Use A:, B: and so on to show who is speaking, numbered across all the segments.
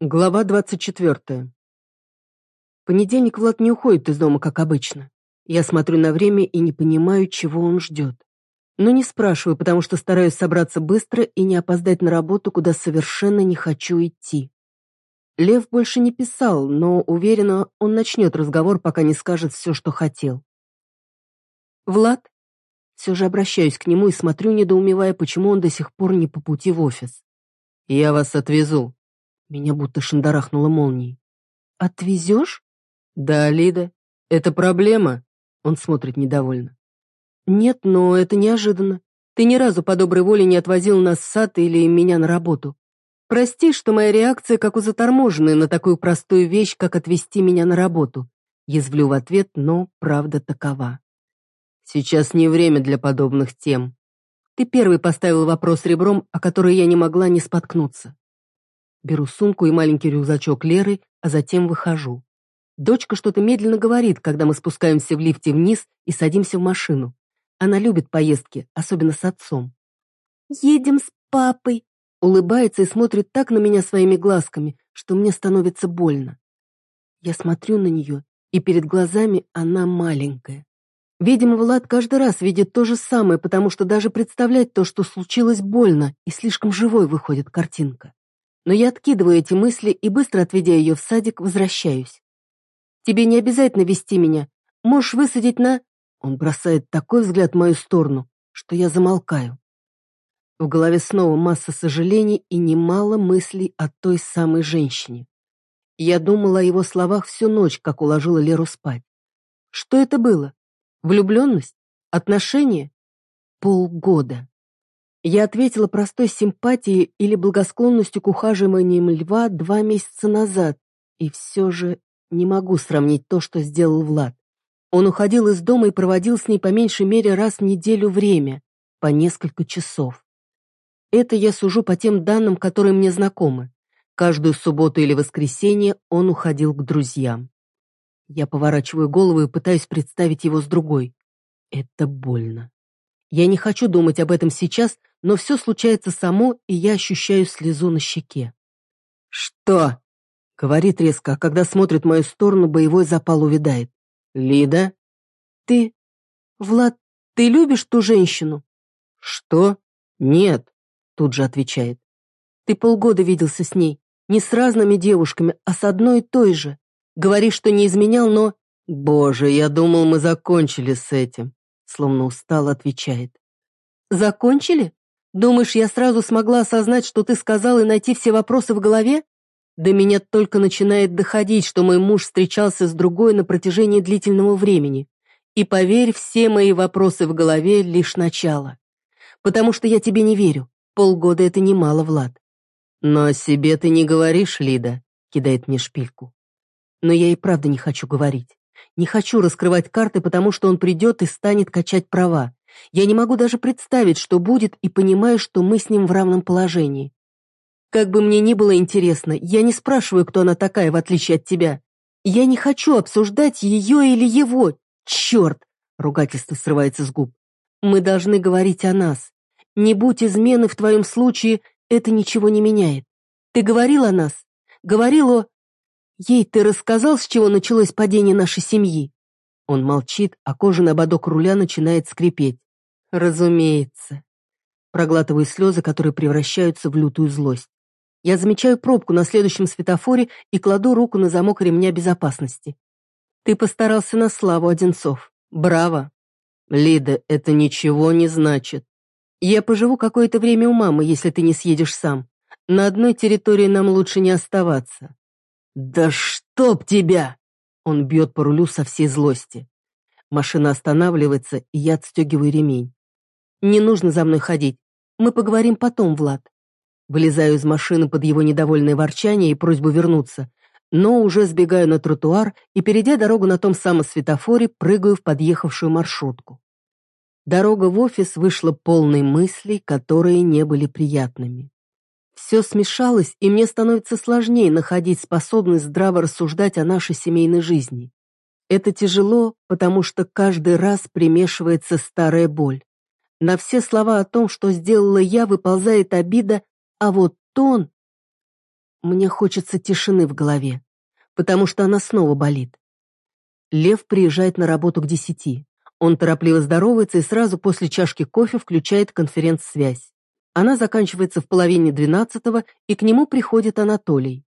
A: Глава 24. Понедельник Влад не уходит из дома, как обычно. Я смотрю на время и не понимаю, чего он ждет. Но не спрашиваю, потому что стараюсь собраться быстро и не опоздать на работу, куда совершенно не хочу идти. Лев больше не писал, но, уверена, он начнет разговор, пока не скажет все, что хотел. «Влад?» Все же обращаюсь к нему и смотрю, недоумевая, почему он до сих пор не по пути в офис.
B: «Я вас отвезу»,
A: меня будто шандарахнуло молнией. «Отвезешь?»
B: «Да, Лида. Это проблема?» Он смотрит недовольно.
A: «Нет, но это неожиданно. Ты ни разу по доброй воле не отвозил нас в сад или меня на работу. Прости, что моя реакция как у заторможенной на такую простую вещь, как отвезти меня на работу. Язвлю в ответ, но правда такова.
B: Сейчас не время для подобных тем.
A: Ты первый поставил вопрос ребром, о который я не могла не споткнуться. Беру сумку и маленький рюкзачок Леры, а затем выхожу. Дочка что-то медленно говорит, когда мы спускаемся в лифте вниз и садимся в машину. Она любит поездки, особенно с отцом. «Едем с папой», улыбается и смотрит так на меня своими глазками, что мне становится больно. Я смотрю на нее, и перед глазами она маленькая. Видимо, Влад каждый раз видит то же самое, потому что даже представлять то, что случилось, больно, и слишком живой выходит картинка но я откидываю эти мысли и, быстро отведя ее в садик, возвращаюсь. «Тебе не обязательно вести меня. Можешь высадить на...» Он бросает такой взгляд в мою сторону, что я замолкаю. В голове снова масса сожалений и немало мыслей о той самой женщине. Я думала о его словах всю ночь, как уложила Леру спать. Что это было? Влюбленность? Отношения? Полгода. Я ответила простой симпатией или благосклонностью к ухаживаниям льва два месяца назад, и все же не могу сравнить то, что сделал Влад. Он уходил из дома и проводил с ней по меньшей мере раз в неделю время, по несколько часов. Это я сужу по тем данным, которые мне знакомы. Каждую субботу или воскресенье он уходил к друзьям. Я поворачиваю голову и пытаюсь представить его с другой. Это больно. Я не хочу думать об этом сейчас, но все случается само, и я ощущаю слезу на щеке.
B: «Что?» — говорит резко, а когда смотрит в мою сторону, боевой запал увядает. «Лида?»
A: «Ты... Влад, ты любишь ту женщину?»
B: «Что? Нет», — тут же отвечает.
A: «Ты полгода виделся с ней, не с разными девушками, а с одной и той же. Говоришь, что не изменял, но...»
B: «Боже, я думал, мы закончили с этим», — словно устал отвечает.
A: «Закончили?» Думаешь, я сразу смогла осознать, что ты сказал, и найти все вопросы в голове? До меня только начинает доходить, что мой муж встречался с другой на протяжении длительного времени. И поверь, все мои вопросы в голове — лишь начало. Потому что я тебе не верю. Полгода — это немало, Влад.
B: Но о себе ты не говоришь, Лида, — кидает мне шпильку.
A: Но я и правда не хочу говорить. Не хочу раскрывать карты, потому что он придет и станет качать права. Я не могу даже представить, что будет, и понимаю, что мы с ним в равном положении. Как бы мне ни было интересно, я не спрашиваю, кто она такая, в отличие от тебя. Я не хочу обсуждать ее или его. Черт! Ругательство срывается с губ. Мы должны говорить о нас. Не будь измены в твоем случае, это ничего не меняет. Ты говорил о нас? Говорил о... Ей ты рассказал, с чего началось падение нашей семьи? Он молчит, а кожаный ободок руля начинает скрипеть. Разумеется. Проглатываю слезы, которые превращаются в лютую злость. Я замечаю пробку на следующем светофоре и кладу руку на замок ремня безопасности. Ты постарался на славу, Одинцов. Браво.
B: Лида, это ничего не значит.
A: Я поживу какое-то время у мамы, если ты не съедешь сам. На одной территории нам лучше не оставаться.
B: Да чтоб тебя! Он бьет по рулю со всей злости.
A: Машина останавливается, и я отстегиваю ремень. Не нужно за мной ходить. Мы поговорим потом, Влад. Вылезаю из машины под его недовольное ворчание и просьбу вернуться, но уже сбегаю на тротуар и, перейдя дорогу на том самом светофоре, прыгаю в подъехавшую маршрутку. Дорога в офис вышла полной мыслей, которые не были приятными. Все смешалось, и мне становится сложнее находить способность здраво рассуждать о нашей семейной жизни. Это тяжело, потому что каждый раз примешивается старая боль. На все слова о том, что сделала я, выползает обида, а вот тон... Мне хочется тишины в голове, потому что она снова болит. Лев приезжает на работу к десяти. Он торопливо здоровается и сразу после чашки кофе включает конференц-связь. Она заканчивается в половине двенадцатого, и к нему приходит Анатолий.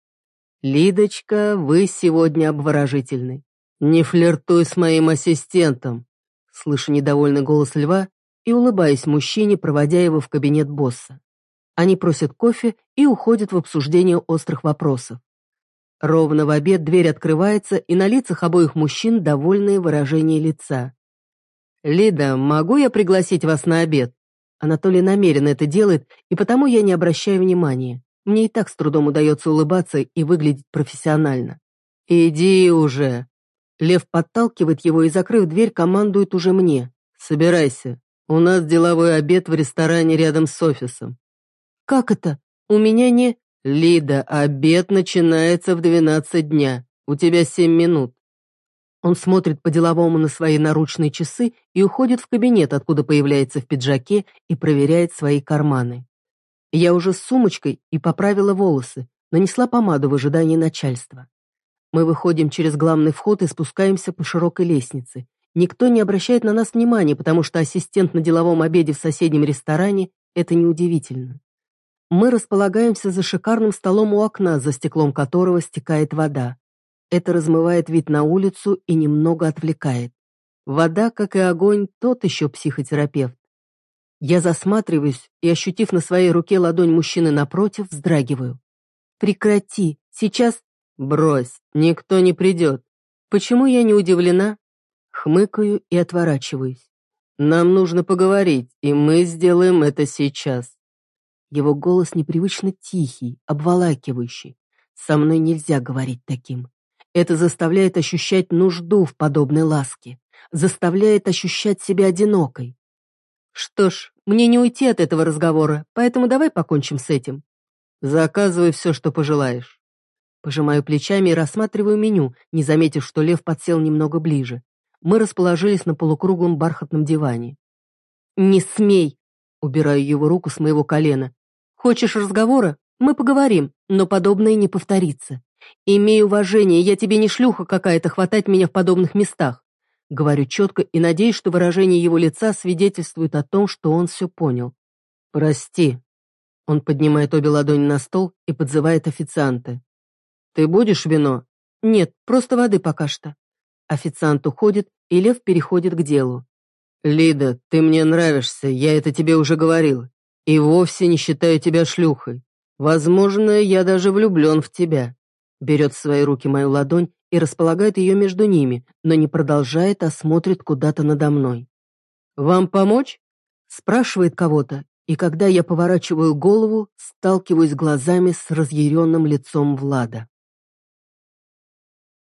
A: «Лидочка, вы сегодня обворожительны. Не флиртуй с моим ассистентом!» Слышу недовольный голос льва и улыбаюсь мужчине, проводя его в кабинет босса. Они просят кофе и уходят в обсуждение острых вопросов. Ровно в обед дверь открывается, и на лицах обоих мужчин довольные выражения лица. «Лида, могу я пригласить вас на обед?» Анатолий намеренно это делает, и потому я не обращаю внимания. Мне и так с трудом удается улыбаться и выглядеть профессионально. «Иди уже!» Лев подталкивает его и, закрыв дверь, командует уже мне. «Собирайся. У нас деловой обед в ресторане рядом с офисом. «Как это? У меня не...» «Лида, обед начинается в двенадцать дня. У тебя семь минут». Он смотрит по-деловому на свои наручные часы и уходит в кабинет, откуда появляется в пиджаке и проверяет свои карманы. Я уже с сумочкой и поправила волосы, нанесла помаду в ожидании начальства. Мы выходим через главный вход и спускаемся по широкой лестнице. Никто не обращает на нас внимания, потому что ассистент на деловом обеде в соседнем ресторане – это неудивительно. Мы располагаемся за шикарным столом у окна, за стеклом которого стекает вода. Это размывает вид на улицу и немного отвлекает. Вода, как и огонь, тот еще психотерапевт. Я засматриваюсь и, ощутив на своей руке ладонь мужчины напротив, вздрагиваю. «Прекрати, сейчас...» «Брось, никто не придет. Почему я не удивлена?» Хмыкаю и отворачиваюсь. «Нам нужно поговорить, и мы сделаем это сейчас». Его голос непривычно тихий, обволакивающий. Со мной нельзя говорить таким. Это заставляет ощущать нужду в подобной ласке, заставляет ощущать себя одинокой. Что ж, мне не уйти от этого разговора, поэтому давай покончим с этим. Заказывай все, что пожелаешь. Пожимаю плечами и рассматриваю меню, не заметив, что лев подсел немного ближе. Мы расположились на полукруглом бархатном диване. «Не смей!» Убираю его руку с моего колена. Хочешь разговора? Мы поговорим, но подобное не повторится. Имей уважение, я тебе не шлюха какая-то хватать меня в подобных местах. Говорю четко и надеюсь, что выражение его лица свидетельствует о том, что он все понял. Прости. Он поднимает обе ладони на стол и подзывает официанта. Ты будешь вино? Нет, просто воды пока что. Официант уходит, и Лев переходит к делу. «Лида, ты мне нравишься, я это тебе уже говорил. И вовсе не считаю тебя шлюхой. Возможно, я даже влюблен в тебя. Берет в свои руки мою ладонь и располагает ее между ними, но не продолжает, а смотрит куда-то надо мной. «Вам помочь?» Спрашивает кого-то, и когда я поворачиваю голову, сталкиваюсь глазами с разъяренным лицом Влада.